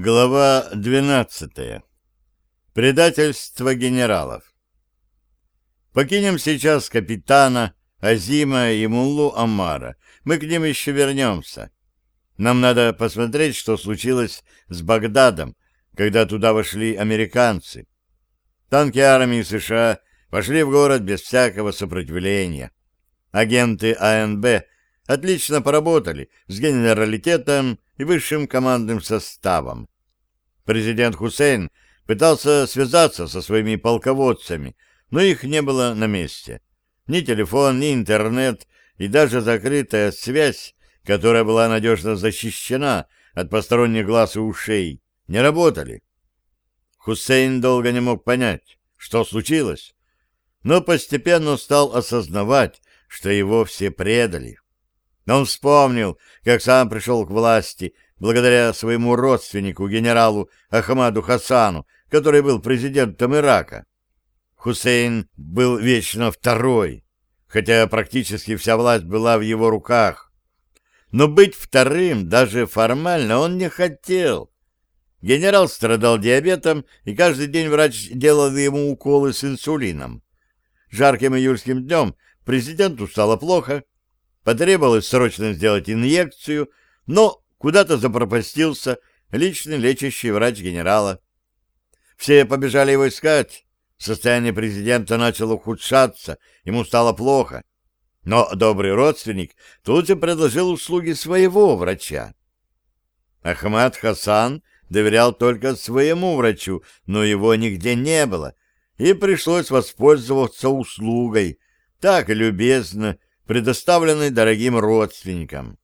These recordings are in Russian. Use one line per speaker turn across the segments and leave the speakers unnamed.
Глава 12. Предательство генералов. Покинем сейчас капитана Азима и Муллу Амара. Мы к ним еще вернемся. Нам надо посмотреть, что случилось с Багдадом, когда туда вошли американцы. Танки армии США вошли в город без всякого сопротивления. Агенты АНБ отлично поработали с генералитетом и высшим командным составом. Президент Хусейн пытался связаться со своими полководцами, но их не было на месте. Ни телефон, ни интернет и даже закрытая связь, которая была надежно защищена от посторонних глаз и ушей, не работали. Хусейн долго не мог понять, что случилось, но постепенно стал осознавать, что его все предали. Он вспомнил, как сам пришел к власти благодаря своему родственнику, генералу Ахмаду Хасану, который был президентом Ирака. Хусейн был вечно второй, хотя практически вся власть была в его руках. Но быть вторым даже формально он не хотел. Генерал страдал диабетом, и каждый день врач делал ему уколы с инсулином. Жарким июльским днем президенту стало плохо, Потребовалось срочно сделать инъекцию, но куда-то запропастился личный лечащий врач генерала. Все побежали его искать. Состояние президента начало ухудшаться, ему стало плохо. Но добрый родственник тут же предложил услуги своего врача. Ахмад Хасан доверял только своему врачу, но его нигде не было, и пришлось воспользоваться услугой, так любезно предоставленной дорогим родственникам.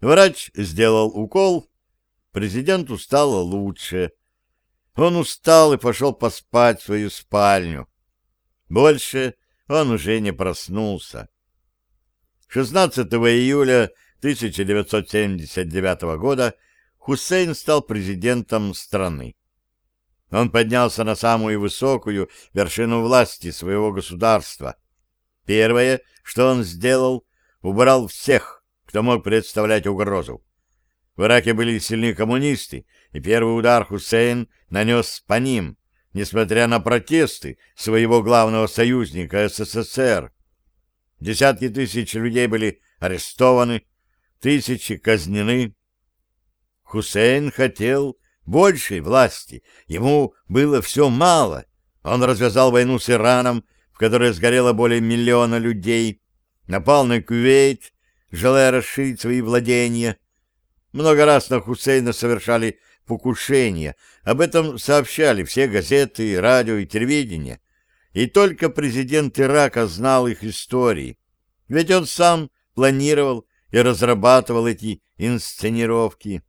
Врач сделал укол, президенту стало лучше. Он устал и пошел поспать в свою спальню. Больше он уже не проснулся. 16 июля 1979 года Хусейн стал президентом страны. Он поднялся на самую высокую вершину власти своего государства, Первое, что он сделал, убрал всех, кто мог представлять угрозу. В Ираке были сильны коммунисты, и первый удар Хусейн нанес по ним, несмотря на протесты своего главного союзника СССР. Десятки тысяч людей были арестованы, тысячи казнены. Хусейн хотел большей власти, ему было все мало. Он развязал войну с Ираном, в которой сгорело более миллиона людей, напал на Кувейт, желая расширить свои владения. Много раз на Хусейна совершали покушения, об этом сообщали все газеты, радио и телевидение. И только президент Ирака знал их истории, ведь он сам планировал и разрабатывал эти инсценировки.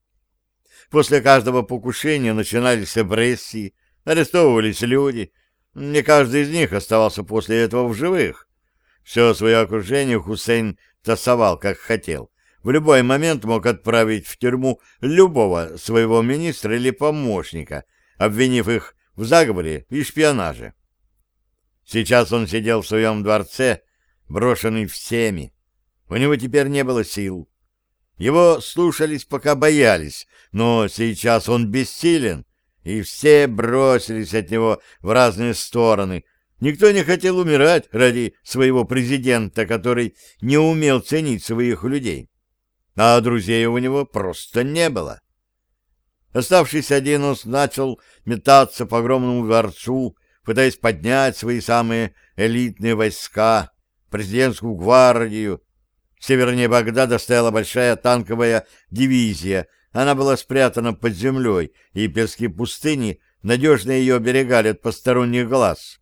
После каждого покушения начинались репрессии, арестовывались люди, не каждый из них оставался после этого в живых. Все свое окружение Хусейн тасовал, как хотел. В любой момент мог отправить в тюрьму любого своего министра или помощника, обвинив их в заговоре и шпионаже. Сейчас он сидел в своем дворце, брошенный всеми. У него теперь не было сил. Его слушались, пока боялись, но сейчас он бессилен, и все бросились от него в разные стороны. Никто не хотел умирать ради своего президента, который не умел ценить своих людей. А друзей у него просто не было. Оставшись один, он начал метаться по огромному дворцу, пытаясь поднять свои самые элитные войска, президентскую гвардию. Севернее Багдада стояла большая танковая дивизия — она была спрятана под землей, и пески пустыни надежно ее оберегали от посторонних глаз.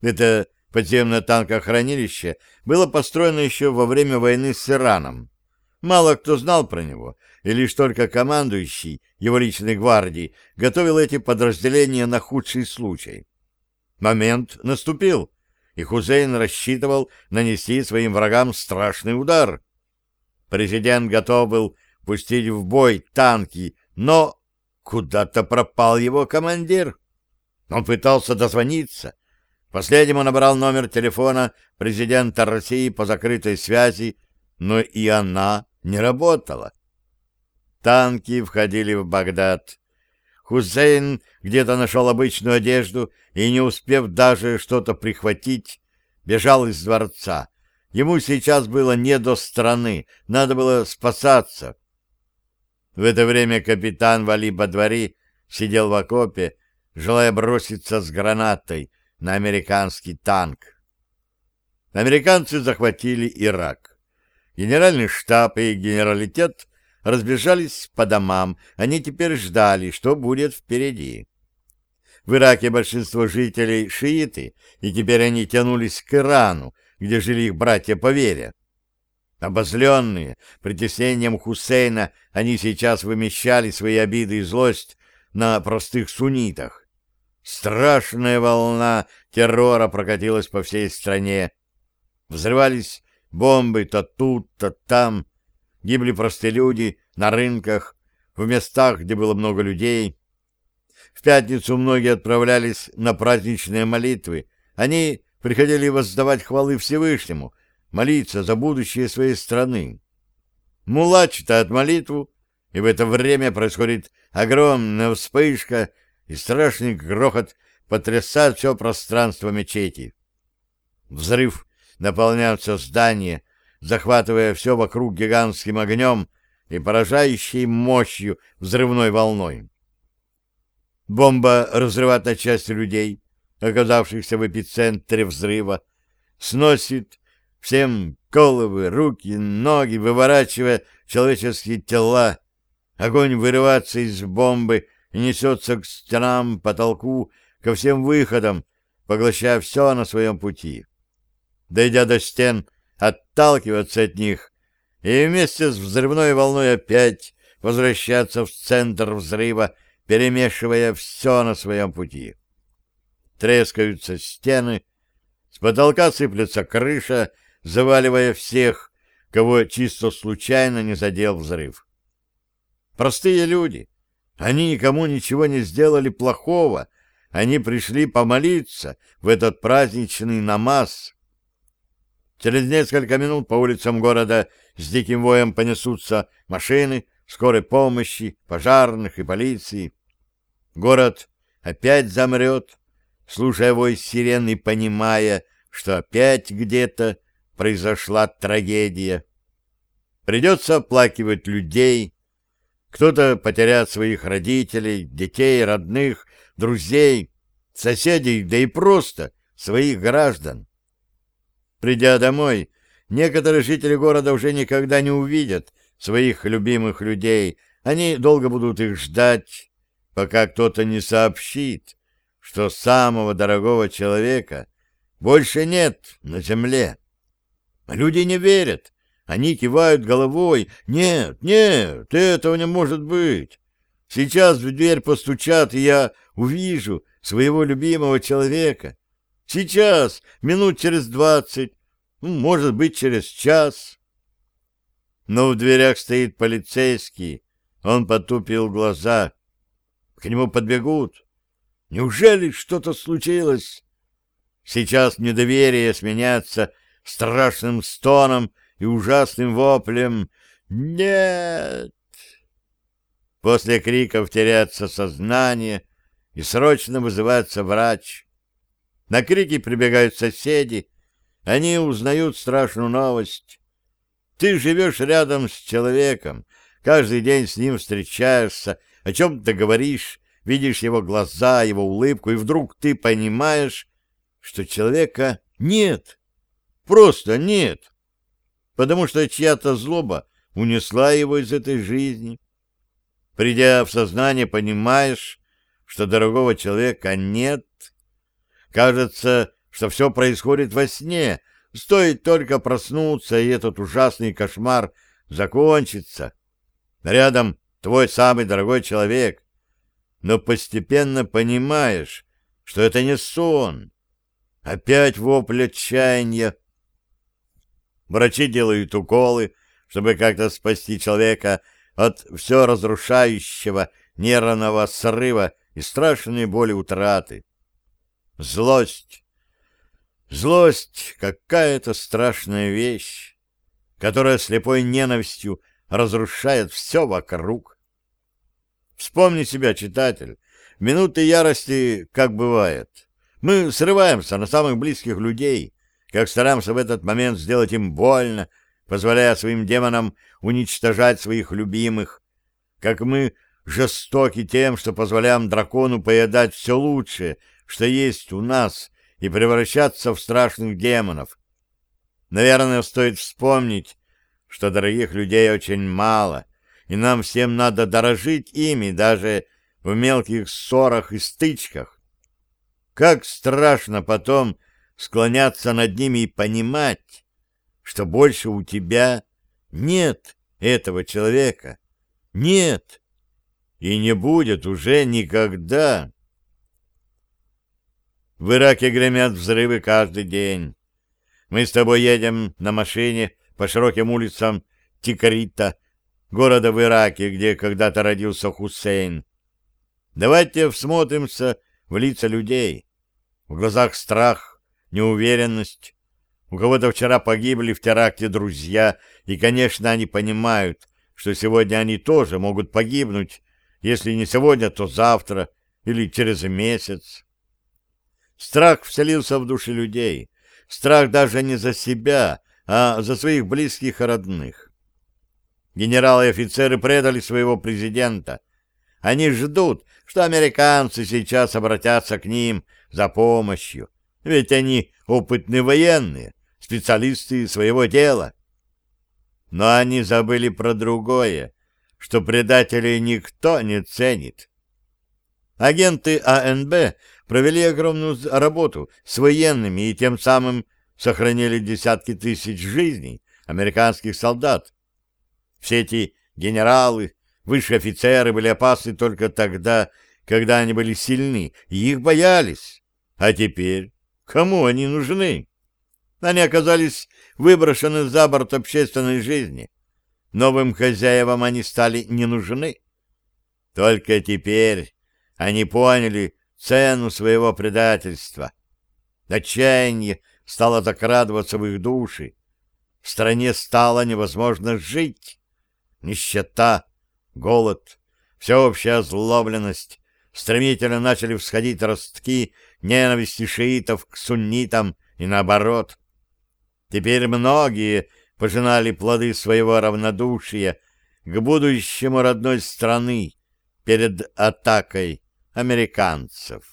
Это подземное танкохранилище было построено еще во время войны с Ираном. Мало кто знал про него, и лишь только командующий его личной гвардии готовил эти подразделения на худший случай. Момент наступил, и Хузейн рассчитывал нанести своим врагам страшный удар. Президент готов был пустить в бой танки, но куда-то пропал его командир. Он пытался дозвониться. Последним он набрал номер телефона президента России по закрытой связи, но и она не работала. Танки входили в Багдад. Хусейн где-то нашел обычную одежду и, не успев даже что-то прихватить, бежал из дворца. Ему сейчас было не до страны, надо было спасаться. В это время капитан Вали Бадвари сидел в окопе, желая броситься с гранатой на американский танк. Американцы захватили Ирак. Генеральный штаб и генералитет разбежались по домам, они теперь ждали, что будет впереди. В Ираке большинство жителей шииты, и теперь они тянулись к Ирану, где жили их братья по вере. Обозленные притеснением Хусейна, они сейчас вымещали свои обиды и злость на простых суннитах. Страшная волна террора прокатилась по всей стране. Взрывались бомбы то тут, то там. Гибли простые люди на рынках, в местах, где было много людей. В пятницу многие отправлялись на праздничные молитвы. Они приходили воздавать хвалы Всевышнему, молиться за будущее своей страны. Мула читает молитву, и в это время происходит огромная вспышка, и страшный грохот потрясает все пространство мечети. Взрыв наполняет все здание, захватывая все вокруг гигантским огнем и поражающей мощью взрывной волной. Бомба разрывает на части людей, оказавшихся в эпицентре взрыва, сносит всем головы, руки, ноги, выворачивая человеческие тела. Огонь вырывается из бомбы и несется к стенам, потолку, ко всем выходам, поглощая все на своем пути. Дойдя до стен, отталкиваться от них и вместе с взрывной волной опять возвращаться в центр взрыва, перемешивая все на своем пути. Трескаются стены, с потолка сыплется крыша, заваливая всех, кого чисто случайно не задел взрыв. Простые люди, они никому ничего не сделали плохого, они пришли помолиться в этот праздничный намаз. Через несколько минут по улицам города с диким воем понесутся машины скорой помощи, пожарных и полиции. Город опять замрет, слушая вой сирен и понимая, что опять где-то произошла трагедия. Придется оплакивать людей, кто-то потеряет своих родителей, детей, родных, друзей, соседей, да и просто своих граждан. Придя домой, некоторые жители города уже никогда не увидят своих любимых людей, они долго будут их ждать, пока кто-то не сообщит, что самого дорогого человека больше нет на земле. Люди не верят, они кивают головой. Нет, нет, этого не может быть. Сейчас в дверь постучат, и я увижу своего любимого человека. Сейчас, минут через двадцать, ну, может быть, через час. Но в дверях стоит полицейский. Он потупил глаза. К нему подбегут. Неужели что-то случилось? Сейчас недоверие сменяется страшным стоном и ужасным воплем «Нет!». После криков теряется сознание, и срочно вызывается врач. На крики прибегают соседи, они узнают страшную новость. Ты живешь рядом с человеком, каждый день с ним встречаешься, о чем-то говоришь, видишь его глаза, его улыбку, и вдруг ты понимаешь, что человека нет, просто нет, потому что чья-то злоба унесла его из этой жизни. Придя в сознание, понимаешь, что дорогого человека нет. Кажется, что все происходит во сне, стоит только проснуться, и этот ужасный кошмар закончится. Рядом твой самый дорогой человек, но постепенно понимаешь, что это не сон. Опять вопль отчаяния. Врачи делают уколы, чтобы как-то спасти человека от все разрушающего нервного срыва и страшной боли утраты. Злость. Злость — какая-то страшная вещь, которая слепой ненавистью разрушает все вокруг. Вспомни себя, читатель. Минуты ярости, как бывает. Мы срываемся на самых близких людей, как стараемся в этот момент сделать им больно, позволяя своим демонам уничтожать своих любимых, как мы жестоки тем, что позволяем дракону поедать все лучшее, что есть у нас, и превращаться в страшных демонов. Наверное, стоит вспомнить, что дорогих людей очень мало, и нам всем надо дорожить ими даже в мелких ссорах и стычках. Как страшно потом склоняться над ними и понимать, что больше у тебя нет этого человека. Нет. И не будет уже никогда. В Ираке гремят взрывы каждый день. Мы с тобой едем на машине по широким улицам Тикарита, города в Ираке, где когда-то родился Хусейн. Давайте всмотримся в лица людей. В глазах страх, неуверенность. У кого-то вчера погибли в теракте друзья, и, конечно, они понимают, что сегодня они тоже могут погибнуть, если не сегодня, то завтра или через месяц. Страх вселился в души людей. Страх даже не за себя, а за своих близких и родных. Генералы и офицеры предали своего президента. Они ждут, что американцы сейчас обратятся к ним за помощью, ведь они опытные военные, специалисты своего дела. Но они забыли про другое, что предателей никто не ценит. Агенты АНБ провели огромную работу с военными и тем самым сохранили десятки тысяч жизней американских солдат. Все эти генералы, высшие офицеры были опасны только тогда, когда они были сильны, и их боялись. А теперь кому они нужны? Они оказались выброшены за борт общественной жизни. Новым хозяевам они стали не нужны. Только теперь они поняли цену своего предательства. Отчаяние стало закрадываться в их души. В стране стало невозможно жить. Нищета, голод, всеобщая озлобленность. Стремительно начали всходить ростки ненависти шиитов к суннитам и наоборот. Теперь многие пожинали плоды своего равнодушия к будущему родной страны перед атакой американцев.